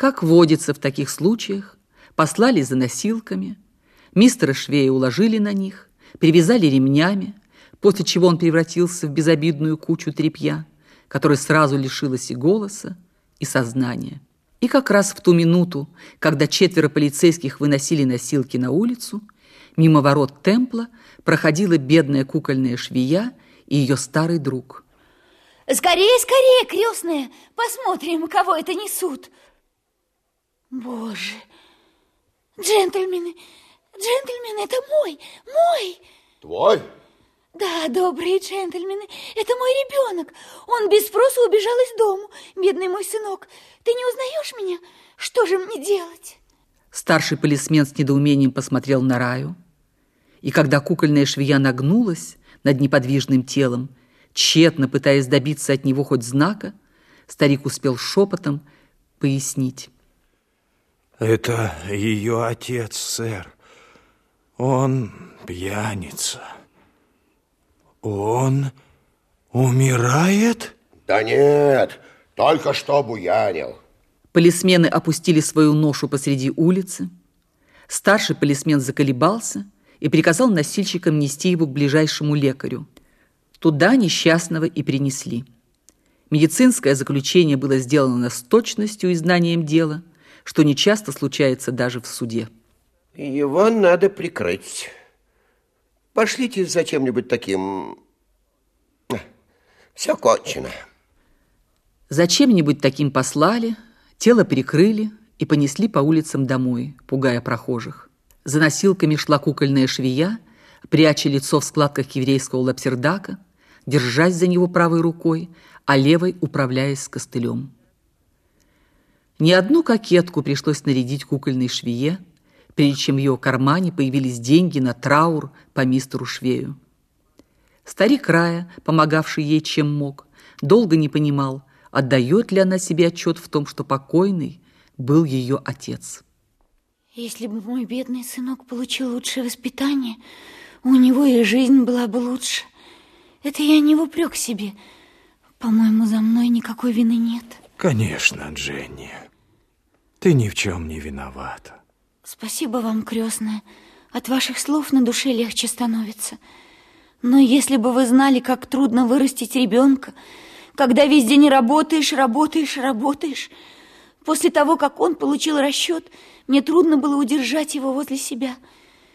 Как водится в таких случаях, послали за носилками, мистера Швея уложили на них, привязали ремнями, после чего он превратился в безобидную кучу тряпья, которая сразу лишилась и голоса, и сознания. И как раз в ту минуту, когда четверо полицейских выносили носилки на улицу, мимо ворот темпла проходила бедная кукольная швея и ее старый друг. Скорее, скорее, крестная, посмотрим, кого это несут. Боже, джентльмены, джентльмены, это мой, мой. Твой? Да, добрые джентльмены, это мой ребенок. Он без спроса убежал из дому, бедный мой сынок. Ты не узнаешь меня? Что же мне делать? Старший полисмен с недоумением посмотрел на Раю. И когда кукольная швея нагнулась над неподвижным телом, тщетно пытаясь добиться от него хоть знака, старик успел шепотом пояснить. Это ее отец, сэр. Он пьяница. Он умирает? Да нет, только что буянил. Полисмены опустили свою ношу посреди улицы. Старший полисмен заколебался и приказал носильщикам нести его к ближайшему лекарю. Туда несчастного и принесли. Медицинское заключение было сделано с точностью и знанием дела, что нечасто случается даже в суде. Его надо прикрыть. Пошлите за чем-нибудь таким... Все кончено. Зачем-нибудь таким послали, тело прикрыли и понесли по улицам домой, пугая прохожих. За носилками шла кукольная швея, пряча лицо в складках еврейского лапсердака, держась за него правой рукой, а левой управляясь с костылем. Ни одну кокетку пришлось нарядить кукольной швее, прежде чем в ее кармане появились деньги на траур по мистеру Швею. Старик Рая, помогавший ей чем мог, долго не понимал, отдает ли она себе отчет в том, что покойный был ее отец. Если бы мой бедный сынок получил лучшее воспитание, у него и жизнь была бы лучше. Это я не в упрек себе. По-моему, за мной никакой вины нет. Конечно, Дженни. Ты ни в чем не виновата. Спасибо вам, крестная. От ваших слов на душе легче становится. Но если бы вы знали, как трудно вырастить ребенка, когда весь день работаешь, работаешь, работаешь. После того, как он получил расчет, мне трудно было удержать его возле себя.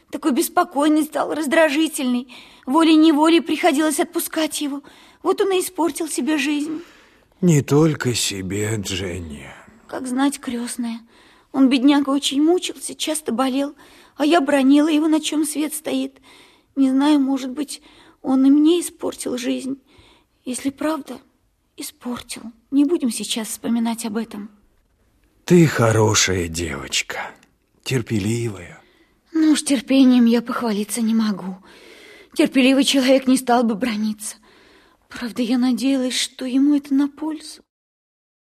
Такой беспокойный стал, раздражительный. Волей-неволей приходилось отпускать его. Вот он и испортил себе жизнь. Не только себе, Дженни. Как знать, крестная. Он, бедняга, очень мучился, часто болел, а я бронила его, на чем свет стоит. Не знаю, может быть, он и мне испортил жизнь. Если правда, испортил. Не будем сейчас вспоминать об этом. Ты хорошая девочка, терпеливая. Ну уж терпением я похвалиться не могу. Терпеливый человек не стал бы брониться. Правда, я надеялась, что ему это на пользу.